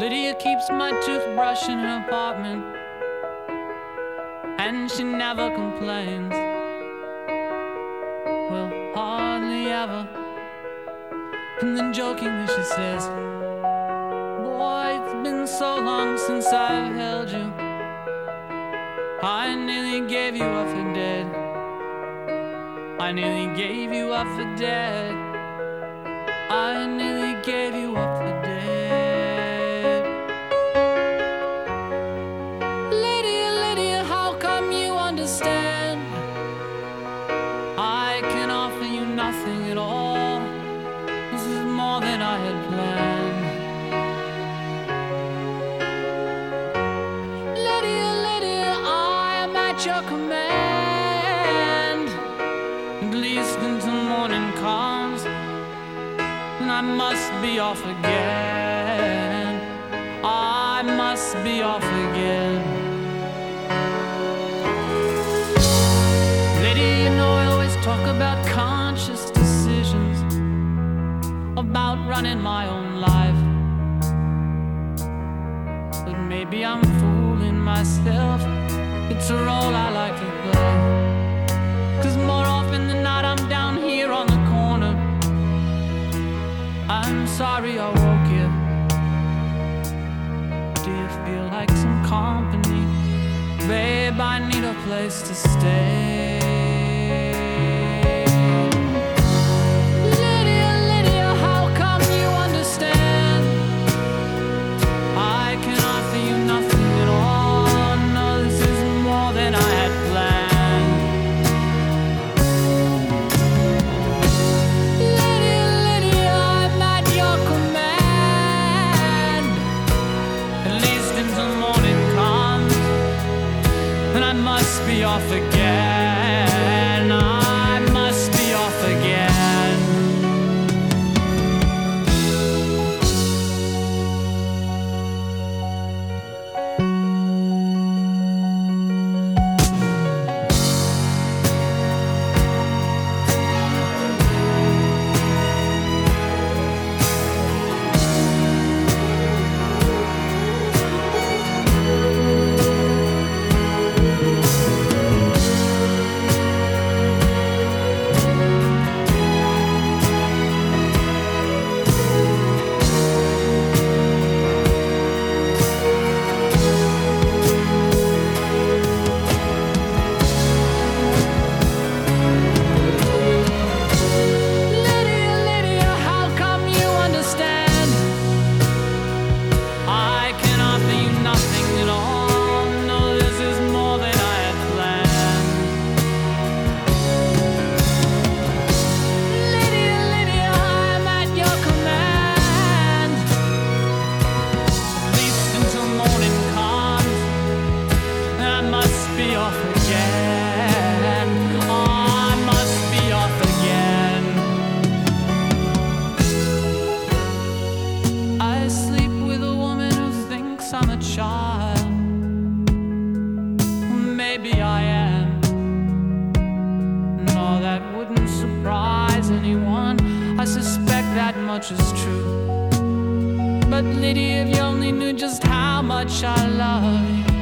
Lydia keeps my toothbrush in her apartment, and she never complains. Well, hardly ever. And then jokingly she says, Boy, it's been so long since I've held you. I nearly gave you up for dead. I nearly gave you up for dead. I nearly your command. At least until morning comes, and I must be off again. I must be off again. Lady, you know I always talk about conscious decisions, about running my own life. But maybe I'm fooling myself. It's a role I like to play. Cause more often than not, I'm down here on the corner. I'm sorry I woke you. Do you feel like some company? Babe, I need a place to stay. I must be off again. I Maybe I am. No, that wouldn't surprise anyone. I suspect that much is true. But Lydia, if you only knew just how much I love you.